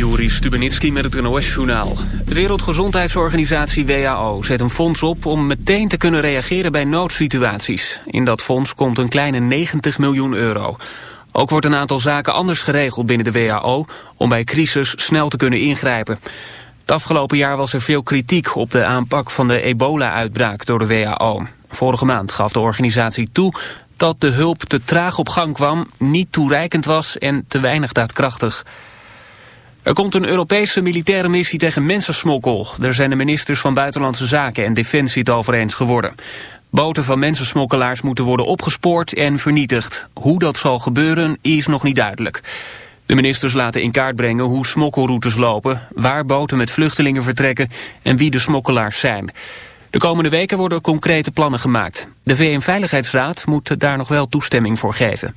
Juri Stubenitski met het NOS-journaal. De Wereldgezondheidsorganisatie WHO zet een fonds op... om meteen te kunnen reageren bij noodsituaties. In dat fonds komt een kleine 90 miljoen euro. Ook wordt een aantal zaken anders geregeld binnen de WHO... om bij crisis snel te kunnen ingrijpen. Het afgelopen jaar was er veel kritiek op de aanpak van de ebola-uitbraak door de WHO. Vorige maand gaf de organisatie toe dat de hulp te traag op gang kwam, niet toereikend was en te weinig daadkrachtig. Er komt een Europese militaire missie tegen mensensmokkel. Daar zijn de ministers van Buitenlandse Zaken en Defensie het over eens geworden. Boten van mensensmokkelaars moeten worden opgespoord en vernietigd. Hoe dat zal gebeuren is nog niet duidelijk. De ministers laten in kaart brengen hoe smokkelroutes lopen... waar boten met vluchtelingen vertrekken en wie de smokkelaars zijn. De komende weken worden concrete plannen gemaakt. De VN-veiligheidsraad moet daar nog wel toestemming voor geven.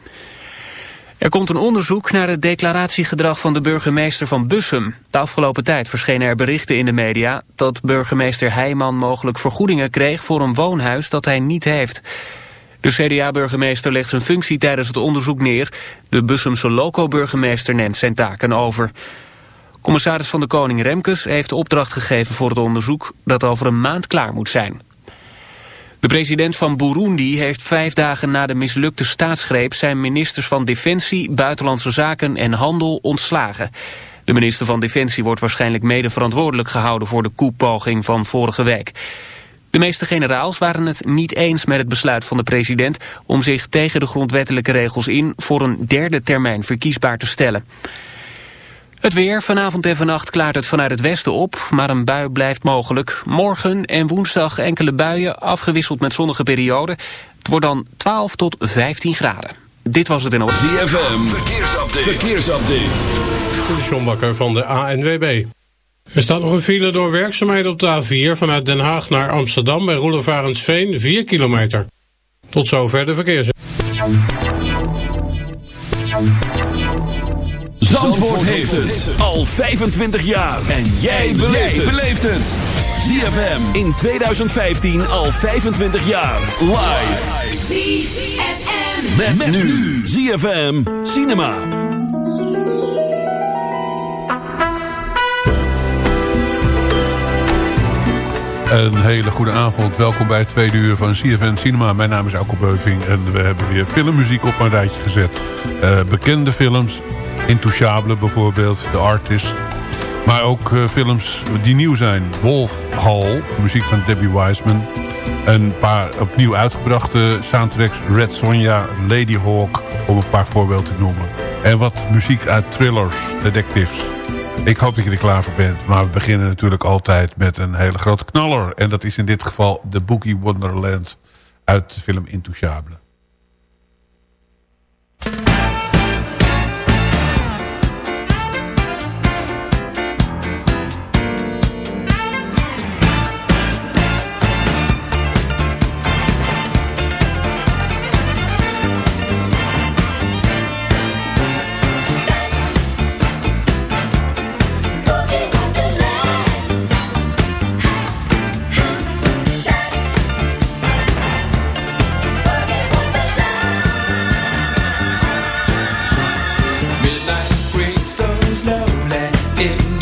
Er komt een onderzoek naar het declaratiegedrag van de burgemeester van Bussum. De afgelopen tijd verschenen er berichten in de media... dat burgemeester Heijman mogelijk vergoedingen kreeg voor een woonhuis dat hij niet heeft. De CDA-burgemeester legt zijn functie tijdens het onderzoek neer. De Bussumse loco-burgemeester neemt zijn taken over. Commissaris van de Koning Remkes heeft opdracht gegeven voor het onderzoek... dat over een maand klaar moet zijn. De president van Burundi heeft vijf dagen na de mislukte staatsgreep... zijn ministers van Defensie, Buitenlandse Zaken en Handel ontslagen. De minister van Defensie wordt waarschijnlijk mede verantwoordelijk gehouden... voor de koepoging van vorige week. De meeste generaals waren het niet eens met het besluit van de president... om zich tegen de grondwettelijke regels in... voor een derde termijn verkiesbaar te stellen. Het weer, vanavond en vannacht klaart het vanuit het westen op, maar een bui blijft mogelijk. Morgen en woensdag enkele buien, afgewisseld met zonnige perioden. Het wordt dan 12 tot 15 graden. Dit was het in Oost. ZFM, verkeersupdate. verkeersupdate. De Sjombakker van de ANWB. Er staat nog een file door werkzaamheden op de A4 vanuit Den Haag naar Amsterdam bij Roelevarensveen 4 kilometer. Tot zover de verkeers. Zandvoort heeft het al 25 jaar. En jij beleeft het. ZFM in 2015 al 25 jaar. Live. ZFM. Met, nu. ZFM Cinema. Een hele goede avond. Welkom bij het tweede uur van CFN Cinema. Mijn naam is Alko Beuving en we hebben weer filmmuziek op een rijtje gezet. Uh, bekende films, Intouchable bijvoorbeeld, The Artist. Maar ook uh, films die nieuw zijn. Wolf Hall, muziek van Debbie Wiseman. Een paar opnieuw uitgebrachte soundtracks. Red Sonja, Lady Hawk, om een paar voorbeelden te noemen. En wat muziek uit thrillers, detectives. Ik hoop dat je er klaar voor bent. Maar we beginnen natuurlijk altijd met een hele grote knaller. En dat is in dit geval The Boogie Wonderland uit de film Intouchable. que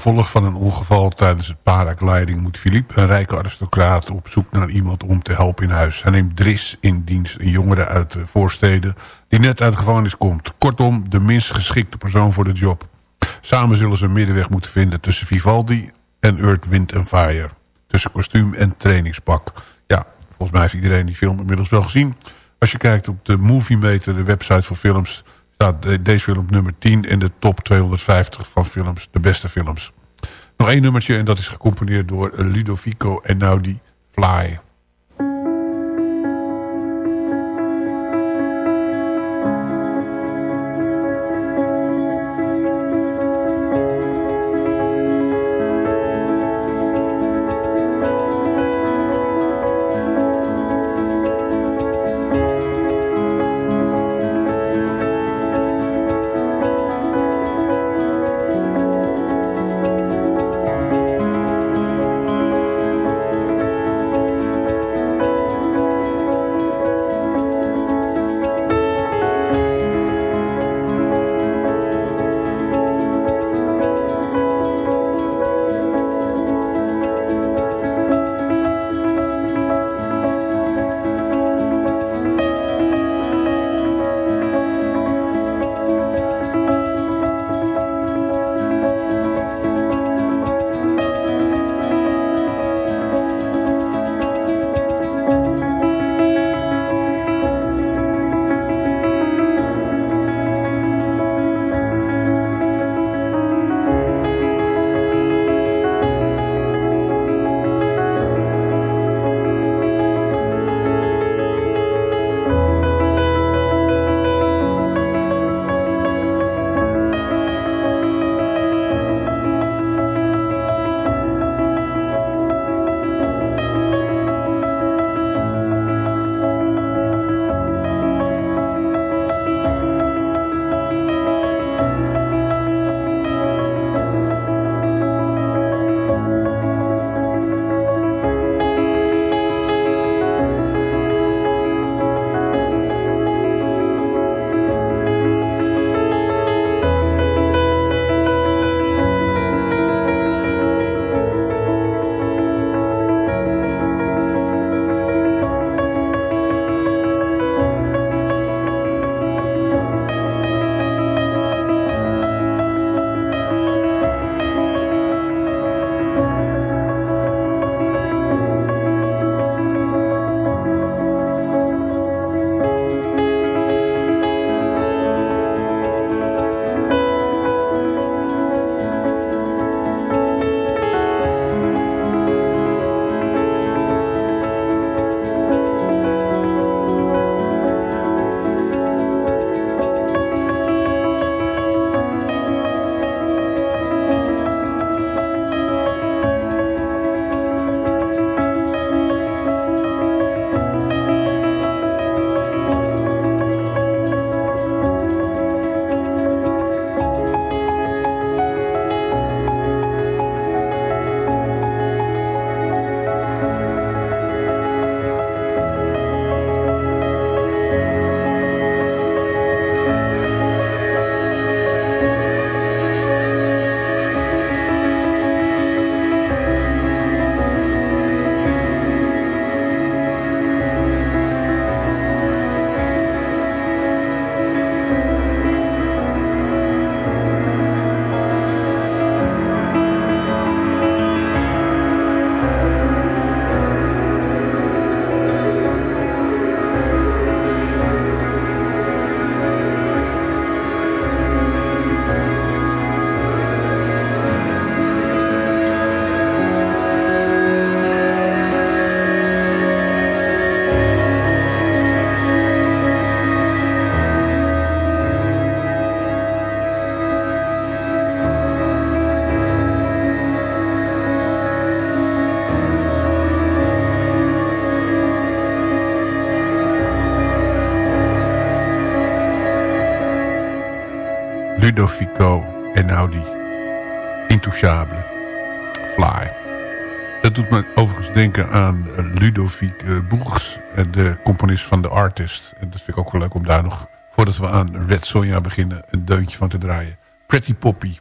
gevolg van een ongeval tijdens het paragliding... moet Philippe, een rijke aristocraat, op zoek naar iemand om te helpen in huis. Hij neemt Dris in dienst, een jongere uit de voorsteden... die net uit de gevangenis komt. Kortom, de minst geschikte persoon voor de job. Samen zullen ze een middenweg moeten vinden tussen Vivaldi en Earth, Wind Fire. Tussen kostuum en trainingspak. Ja, volgens mij heeft iedereen die film inmiddels wel gezien. Als je kijkt op de Movie Meter, de website voor films deze film op nummer 10 in de top 250 van films, de beste films. Nog één nummertje en dat is gecomponeerd door Ludovico Einaudi, Fly. Ludovico Einaudi. Intouchable. Fly. Dat doet me overigens denken aan Ludovic eh, Boers, eh, de componist van The Artist. En dat vind ik ook wel leuk om daar nog, voordat we aan Red Sonja beginnen, een deuntje van te draaien. Pretty Poppy.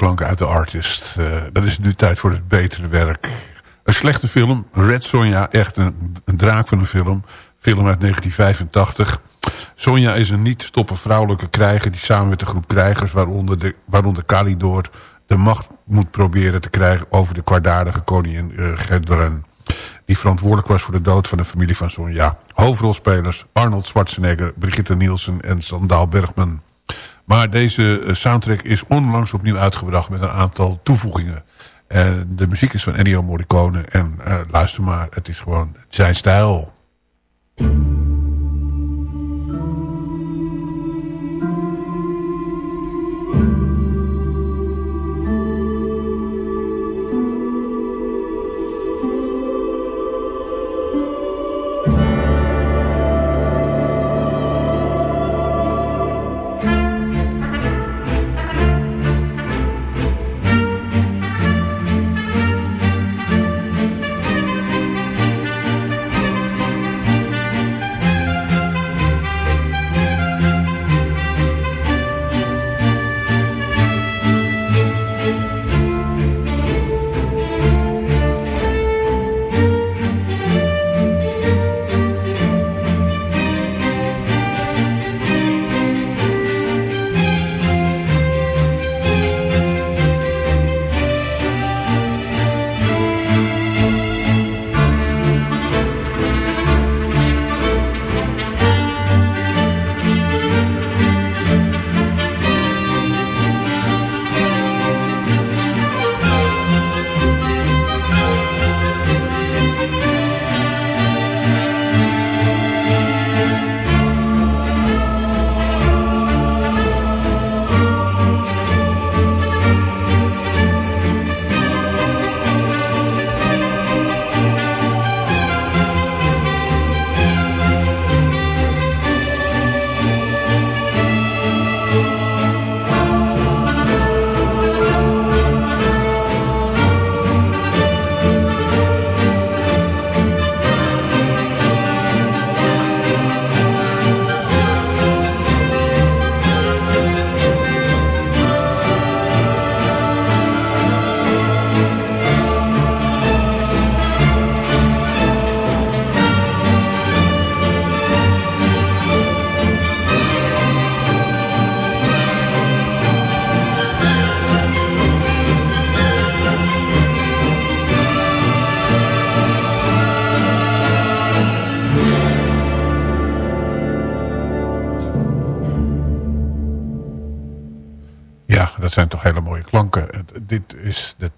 Klanken uit de artist. Uh, dat is nu tijd voor het betere werk. Een slechte film, Red Sonja, echt een, een draak van een film. Film uit 1985. Sonja is een niet stoppen vrouwelijke krijger... die samen met de groep krijgers, waaronder, de, waaronder Kalidor... de macht moet proberen te krijgen over de kwaadaardige koningin uh, Gedren... die verantwoordelijk was voor de dood van de familie van Sonja. Hoofdrolspelers Arnold Schwarzenegger, Brigitte Nielsen en Sandaal Bergman... Maar deze eh, soundtrack is onlangs opnieuw uitgebracht met een aantal toevoegingen. En de muziek is van Ennio Morricone. En uh, luister maar, het is gewoon zijn stijl. Is de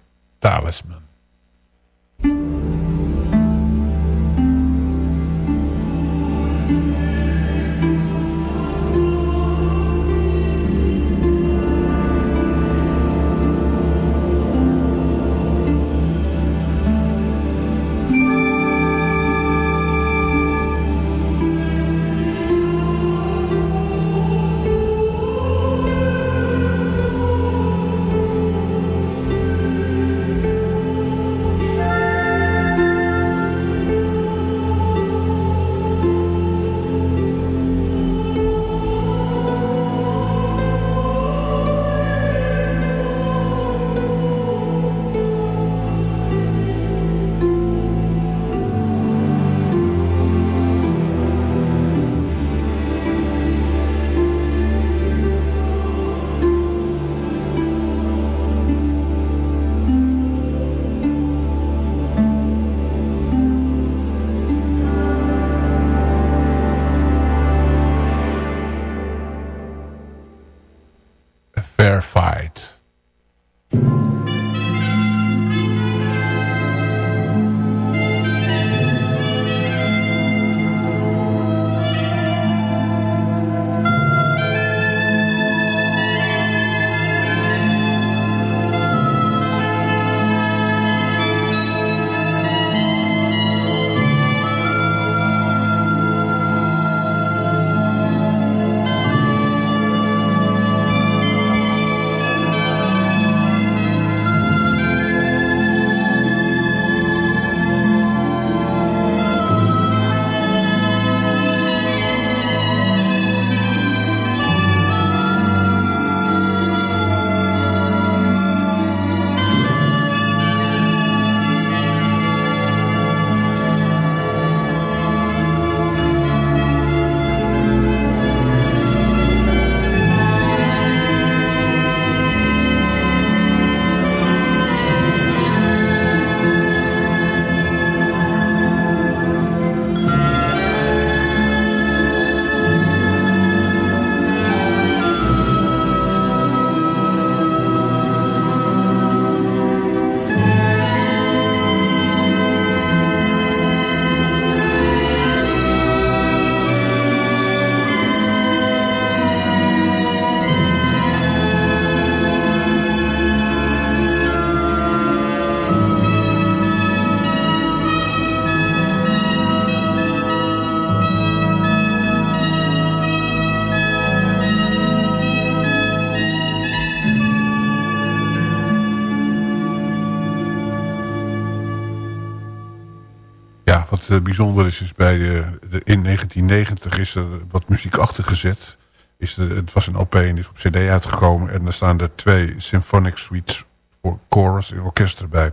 bijzonder is, is bij de, in 1990 is er wat muziek achtergezet. Is het was een LP en is op cd uitgekomen. En er staan er twee symphonic suites voor chorus en orkest erbij.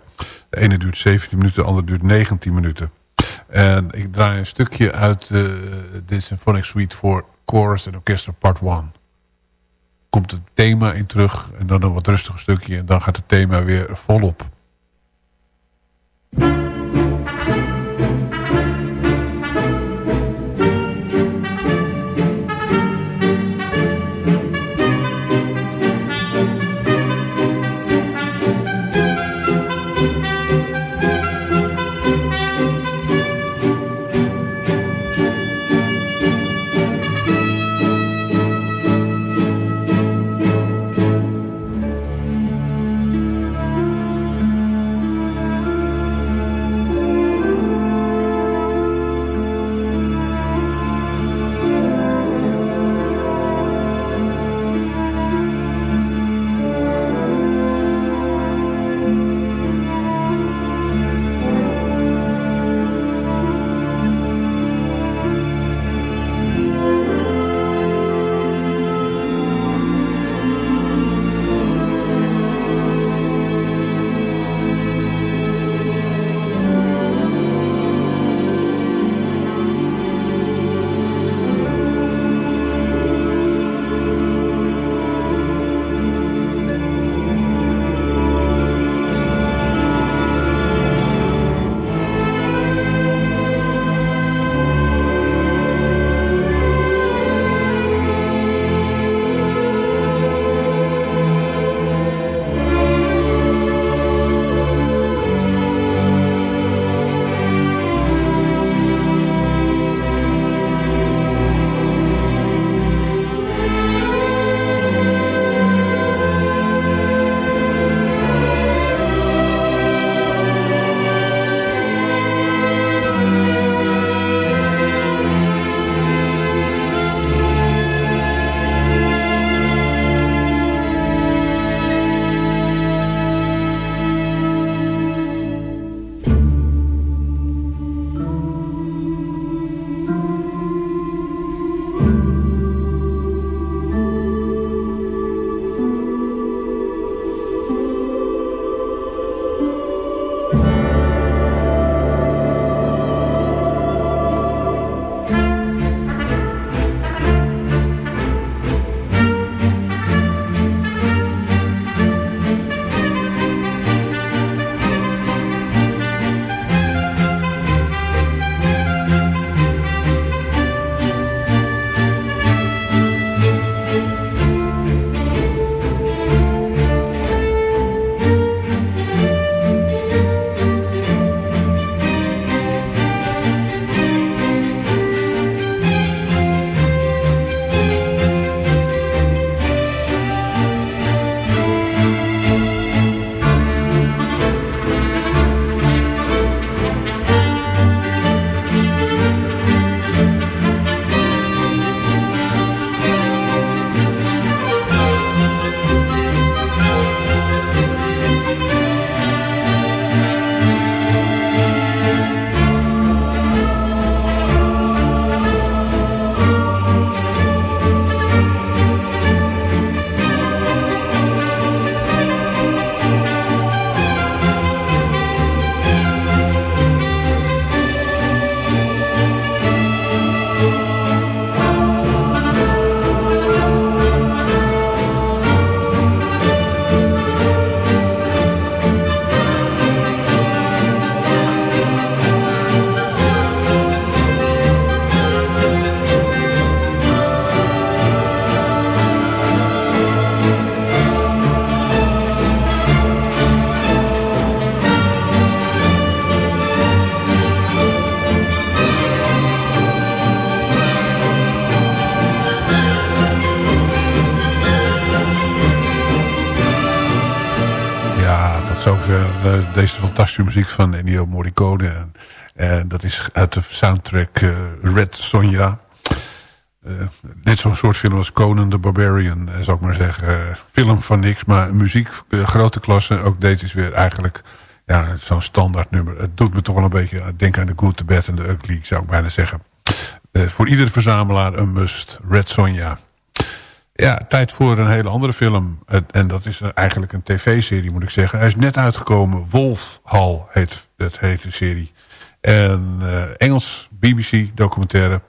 De ene duurt 17 minuten, de andere duurt 19 minuten. En ik draai een stukje uit de symphonic suite voor chorus en orkest part 1 komt het thema in terug. En dan een wat rustiger stukje. En dan gaat het thema weer volop. Deze fantastische muziek van Ennio Morricone. En, en dat is uit de soundtrack uh, Red Sonja. Uh, net zo'n soort film als Conan the Barbarian, zou ik maar zeggen. film van niks, maar muziek, grote klasse. Ook deze is weer eigenlijk ja, zo'n standaard nummer. Het doet me toch wel een beetje denken aan de Good, the Bad en de Ugly, zou ik bijna zeggen. Voor iedere verzamelaar een must. Red Sonja. Ja, tijd voor een hele andere film. En dat is eigenlijk een tv-serie, moet ik zeggen. Hij is net uitgekomen. Wolf Hall heet, het heet de serie. En uh, Engels, BBC documentaire.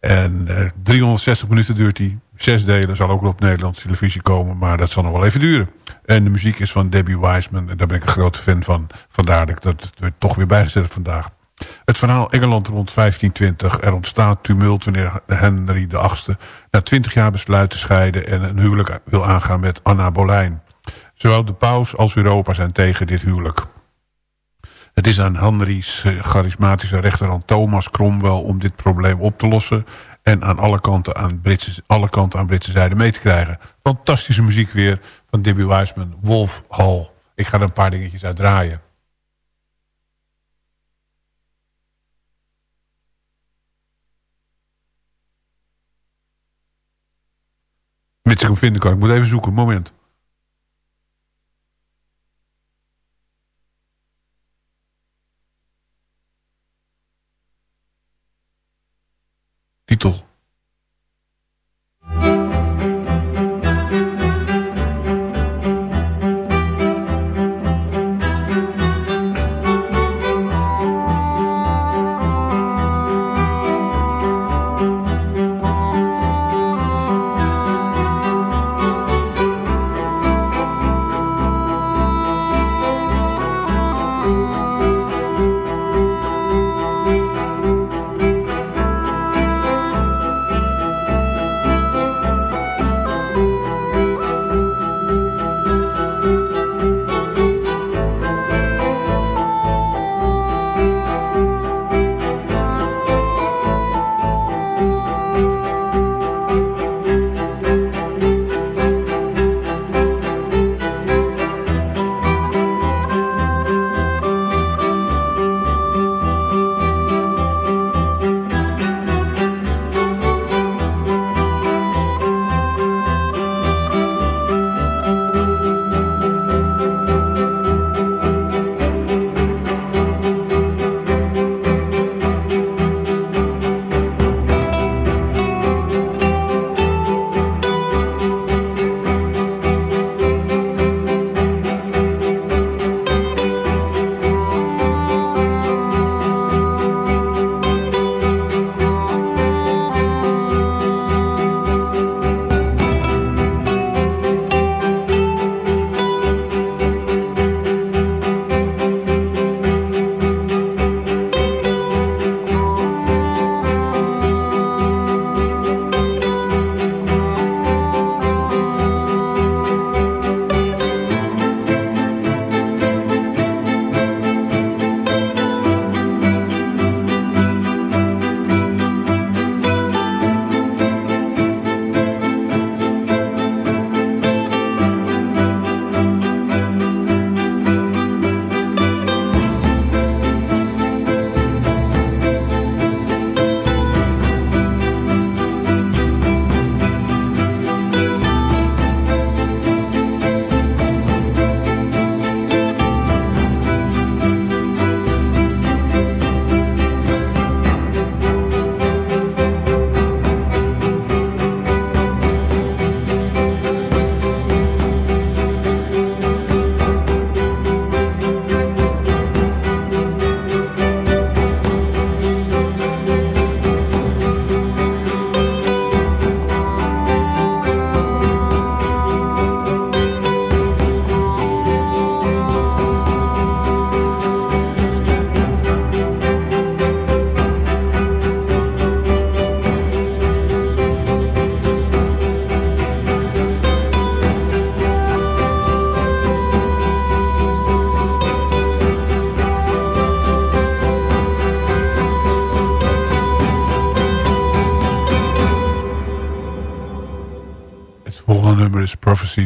En uh, 360 minuten duurt hij. Zes delen, zal ook op Nederlandse televisie komen. Maar dat zal nog wel even duren. En de muziek is van Debbie Wiseman. En daar ben ik een grote fan van. Vandaar dat ik dat toch weer bijgezet heb vandaag. Het verhaal Engeland rond 1520. Er ontstaat tumult wanneer Henry VIII na 20 jaar besluit te scheiden... en een huwelijk wil aangaan met Anna Boleyn. Zowel de paus als Europa zijn tegen dit huwelijk. Het is aan Henry's eh, charismatische rechterhand Thomas Cromwell om dit probleem op te lossen en aan alle kanten aan Britse, alle kanten aan Britse zijde mee te krijgen. Fantastische muziek weer van Debbie Wiseman, Wolf Hall. Ik ga er een paar dingetjes uit draaien. Mits ik hem vinden kan. Ik moet even zoeken. Moment.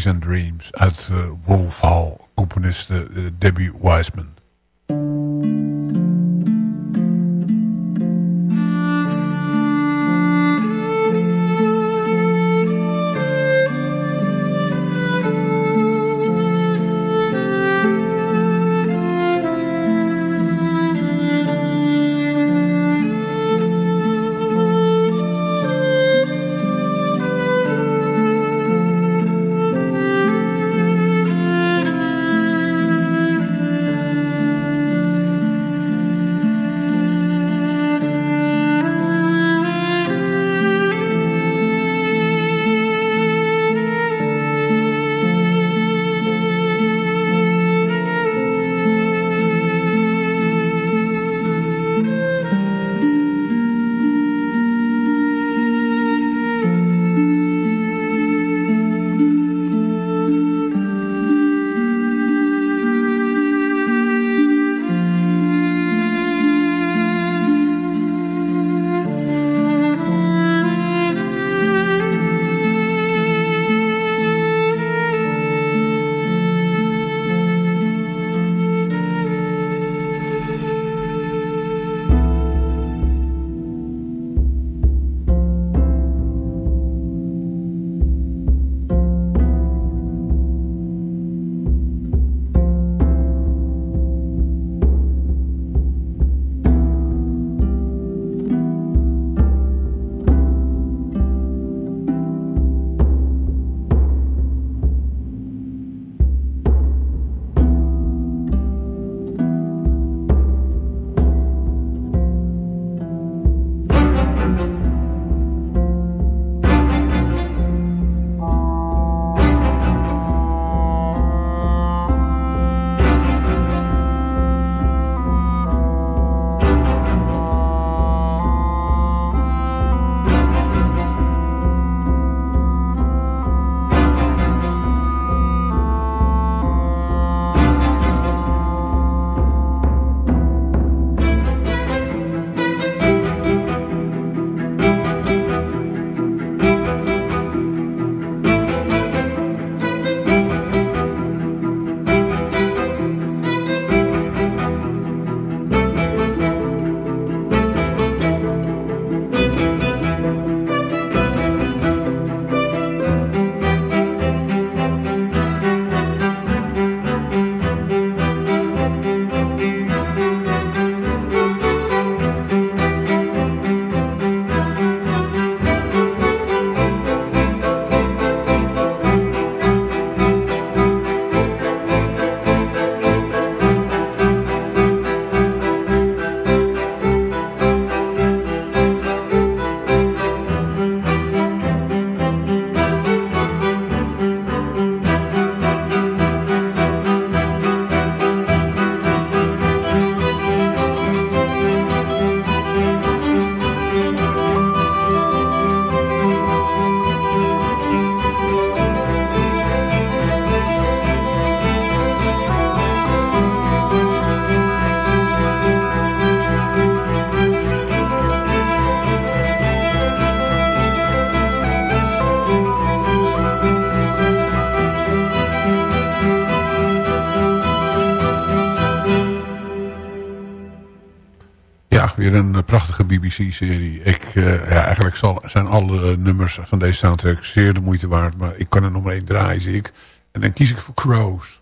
And Dreams uit uh, Wolf Hall, componiste uh, Debbie Wiseman. BBC-serie. Ik, uh, ja, eigenlijk zal, zijn alle nummers van deze soundtrack zeer de moeite waard. Maar ik kan er nog maar één draaien, zie ik. En dan kies ik voor Crows.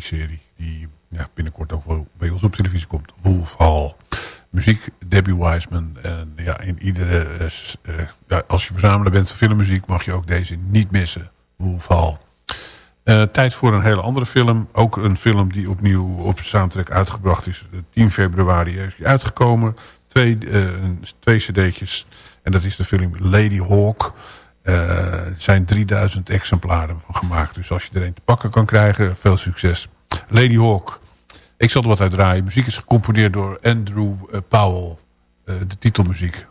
Serie die ja, binnenkort ook bij ons op televisie komt. Wolf Hall. Muziek, Debbie Wiseman. En ja, in iedere, uh, ja, als je verzamelaar bent van filmmuziek mag je ook deze niet missen. Wolf Hall. Uh, tijd voor een hele andere film. Ook een film die opnieuw op soundtrack uitgebracht is. 10 februari is uitgekomen. Twee, uh, twee cd'tjes. En dat is de film Lady Hawk. Er zijn 3000 exemplaren van gemaakt. Dus als je er een te pakken kan krijgen, veel succes. Lady Hawk. Ik zal er wat uit draaien. Muziek is gecomponeerd door Andrew eh, Powell. Uh, de titelmuziek.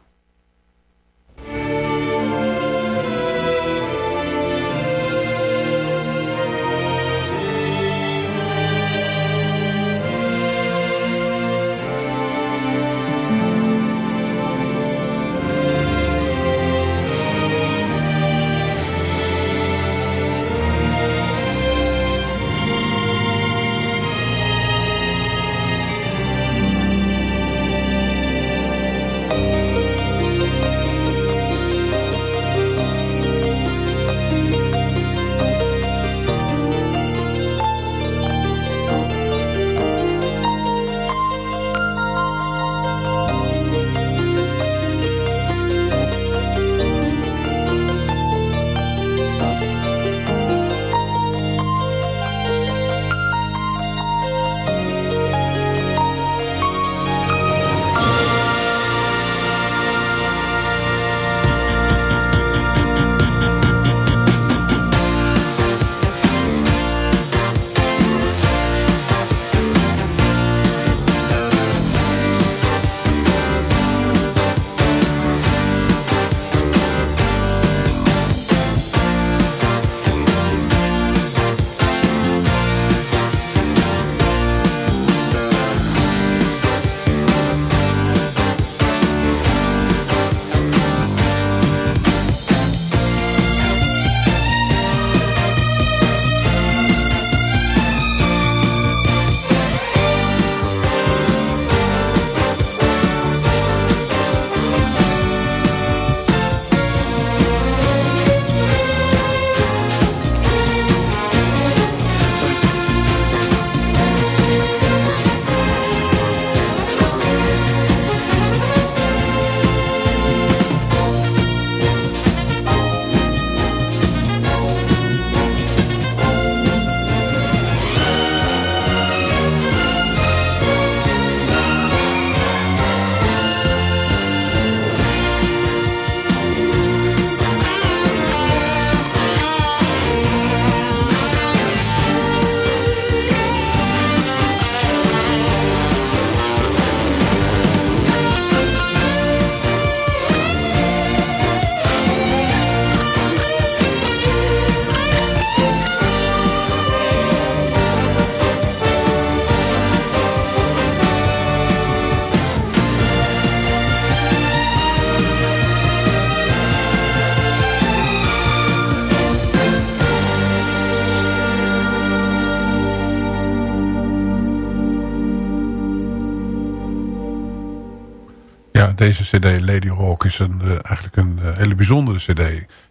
Cd, Lady Hawk, is een, eigenlijk een hele bijzondere cd.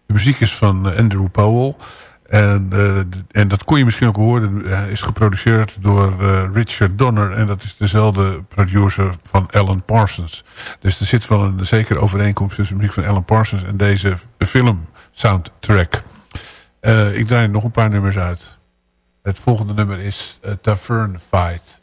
De muziek is van Andrew Powell. En, en dat kon je misschien ook horen. Hij is geproduceerd door Richard Donner. En dat is dezelfde producer van Alan Parsons. Dus er zit wel een zekere overeenkomst tussen de muziek van Alan Parsons en deze film soundtrack. ik draai nog een paar nummers uit. Het volgende nummer is Tavern Fight.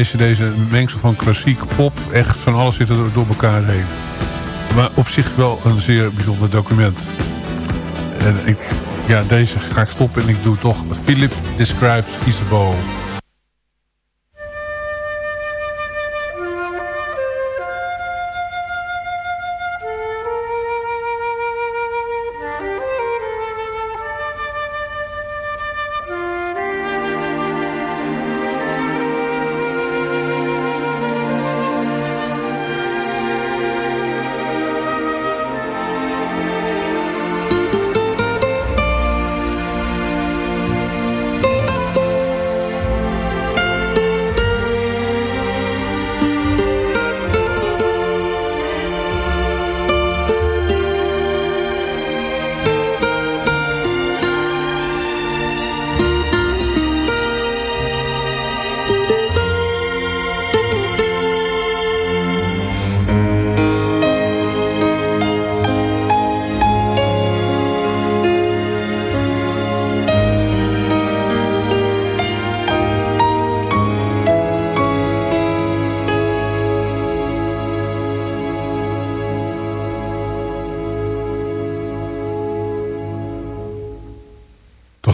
Deze, deze mengsel van klassiek, pop, echt van alles zit er door elkaar heen. Maar op zich wel een zeer bijzonder document. En ik, ja, deze ga ik stoppen en ik doe toch Philip Describes Isabeau.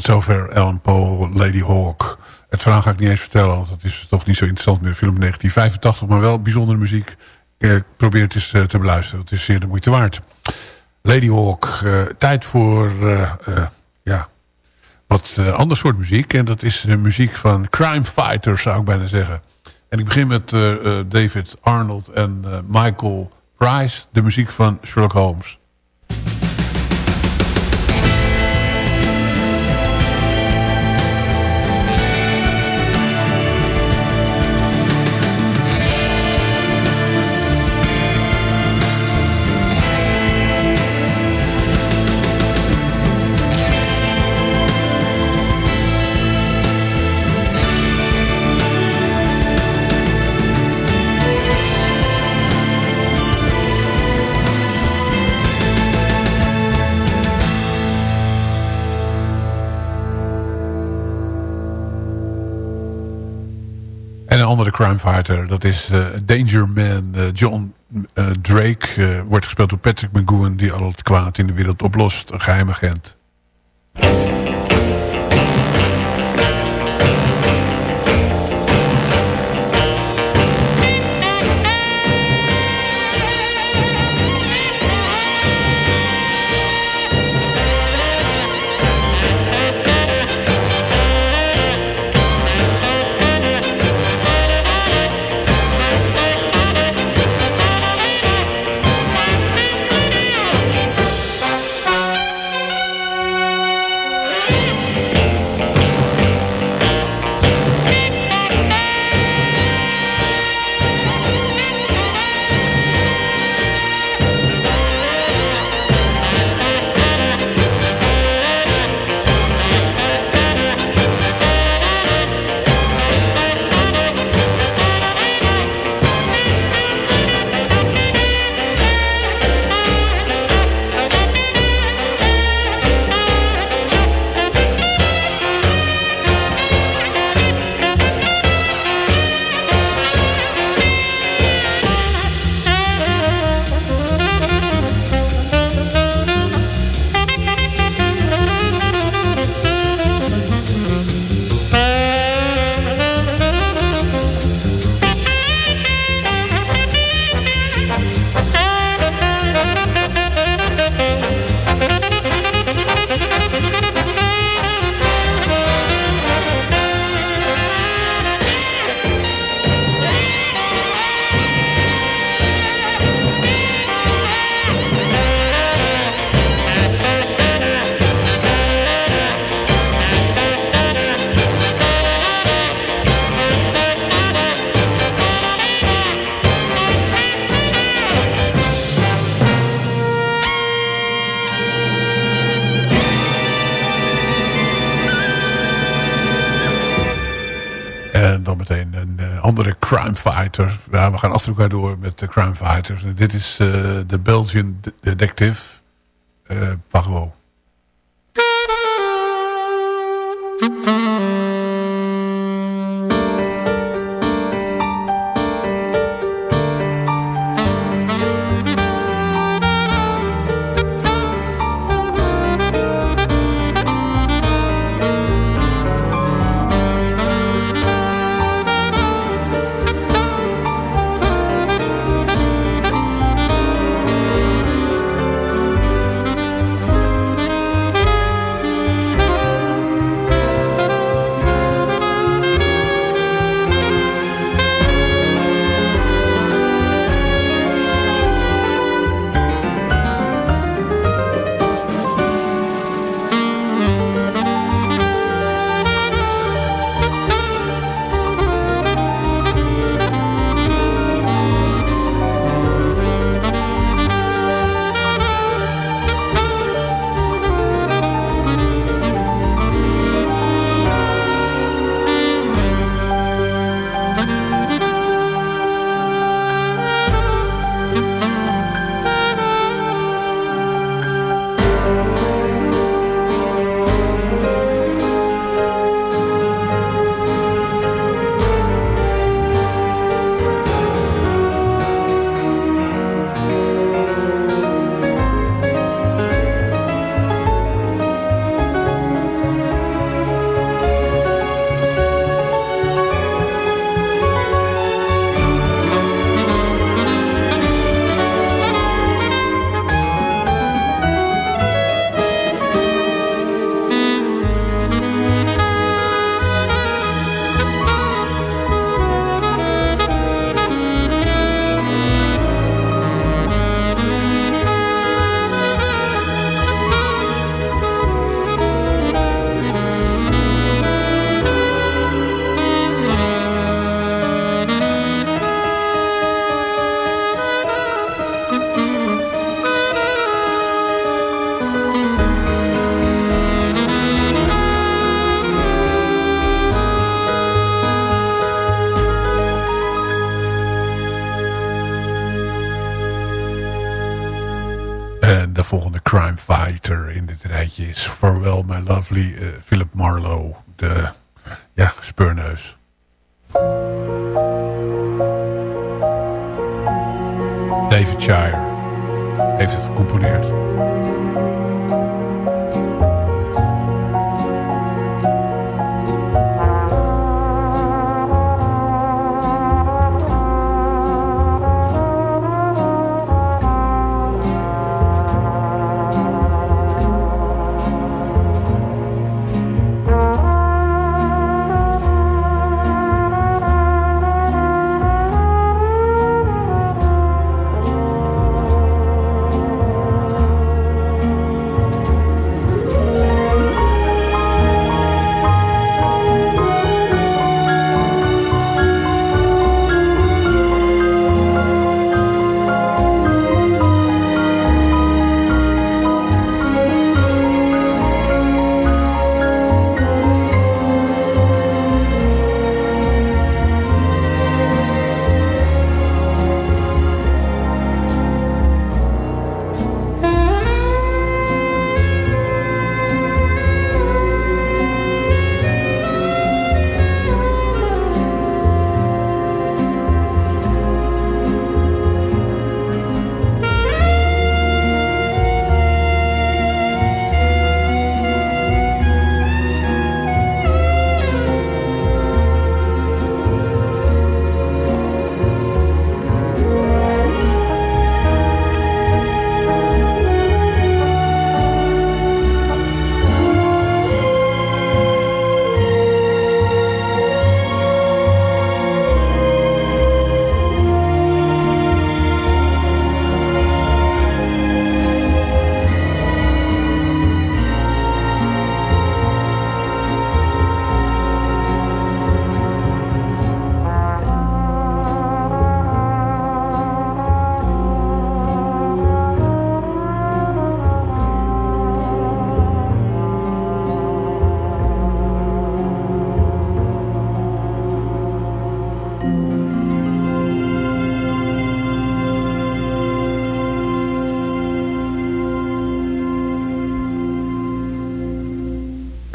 Zover Alan Poe, Lady Hawk. Het verhaal ga ik niet eens vertellen, want dat is toch niet zo interessant meer. Film 1985, maar wel bijzondere muziek. Ik probeer het eens eh, te beluisteren. Het is zeer de moeite waard. Lady Hawk, uh, tijd voor ja, wat ander soort muziek. En dat is muziek van Crime Fighters, zou ik bijna zeggen. En ik begin met David Arnold en Michael Price. De muziek van Sherlock Holmes. En een andere crimefighter, dat is uh, Danger Man. Uh, John uh, Drake wordt gespeeld door Patrick McGowan... die al het kwaad in de wereld oplost. Een geheim agent. Fighter. We gaan achter elkaar door met de crime fighters. dit is de Belgian Detective. Uh. Farewell My Lovely uh,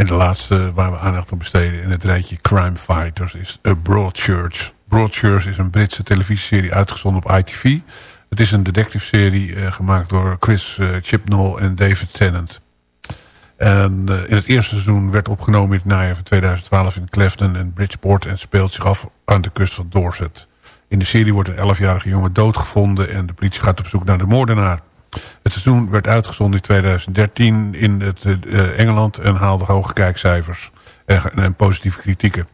En de laatste waar we aandacht aan besteden in het rijtje Crime Fighters is A Broadchurch. Broadchurch is een Britse televisieserie uitgezonden op ITV. Het is een detective serie uh, gemaakt door Chris uh, en David Tennant. En uh, in het eerste seizoen werd opgenomen in het najaar van 2012 in Clifton en Bridgeport en speelt zich af aan de kust van Dorset. In de serie wordt een 11-jarige jongen doodgevonden en de politie gaat op zoek naar de moordenaar. Het seizoen werd uitgezonden in 2013 in het, uh, Engeland en haalde hoge kijkcijfers en, positieve kritieken.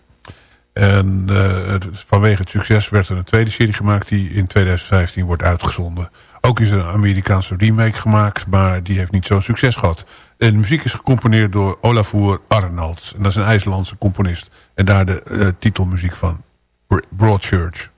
En uh, vanwege het succes werd er een tweede serie gemaakt die in 2015 wordt uitgezonden. Ook is er een Amerikaanse remake gemaakt, maar die heeft niet zo'n succes gehad. De muziek is gecomponeerd door Olafur Arnalds. En dat is een IJslandse componist. En daar de uh, titelmuziek van Broadchurch.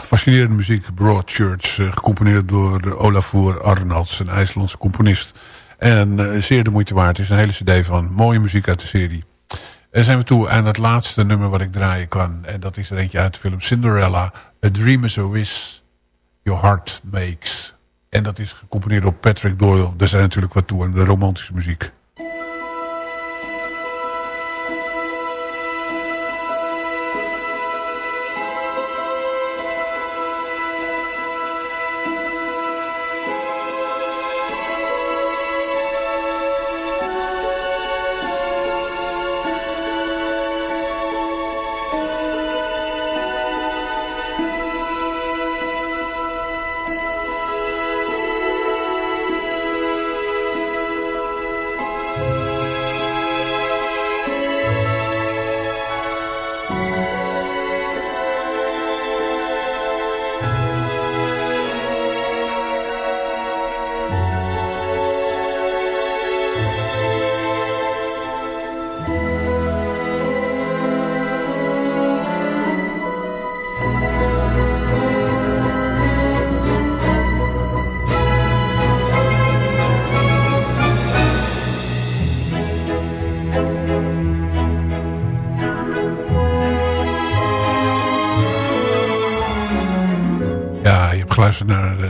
Fascinerende muziek. Broadchurch, uh, gecomponeerd door Olafur Arnalds, een IJslandse componist. En uh, zeer de moeite waard. Het is een hele cd van mooie muziek uit de serie. En zijn we toe aan het laatste nummer wat ik draaien kan. En dat is er eentje uit de film Cinderella. A Dream is a Wish Your Heart Makes. En dat is gecomponeerd door Patrick Doyle. Er zijn natuurlijk wat toe aan de romantische muziek.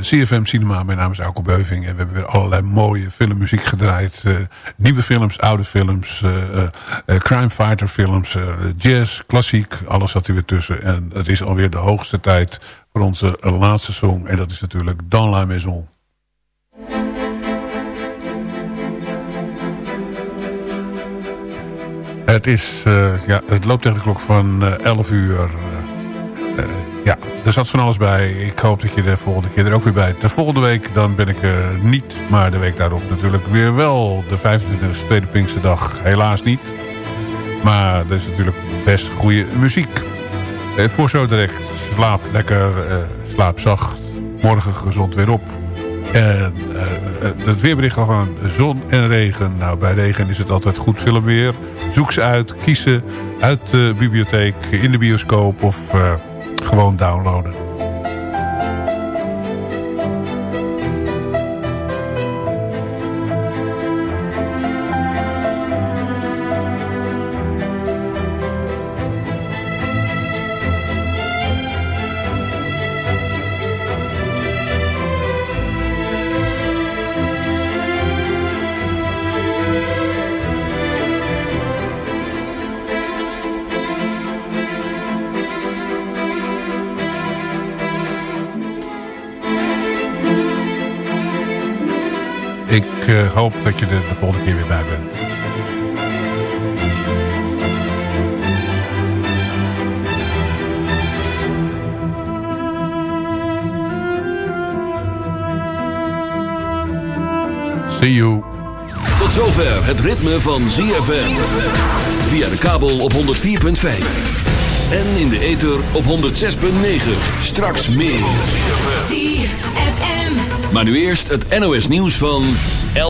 CFM Cinema. Mijn naam is Alko Beuving. En we hebben weer allerlei mooie filmmuziek gedraaid. Uh, nieuwe films, oude films. Uh, uh, crime fighter films. jazz, klassiek. Alles zat er weer tussen. En het is alweer de hoogste tijd voor onze laatste song. En dat is natuurlijk Dans la Maison. Het, is, ja, het loopt tegen de klok van 11 uur. Ja, er zat van alles bij. Ik hoop dat je de volgende keer er ook weer bij De volgende week dan ben ik er niet. Maar de week daarop natuurlijk weer wel. De 25e tweede Pinksterdag helaas niet. Maar er is natuurlijk best goede muziek. Eh, voor zo. Slaap lekker. Eh, slaap zacht. Morgen gezond weer op. En uh, het weerbericht al van zon en regen. Nou, bij regen is het altijd goed filmweer. Zoek ze uit, kiezen uit de bibliotheek, in de bioscoop of uh, gewoon downloaden. Hoop dat je er de volgende keer weer bij bent. See you. Tot zover het ritme van ZFM. Via de kabel op 104.5. En in de ether op 106.9. Straks meer. Maar nu eerst het NOS nieuws van...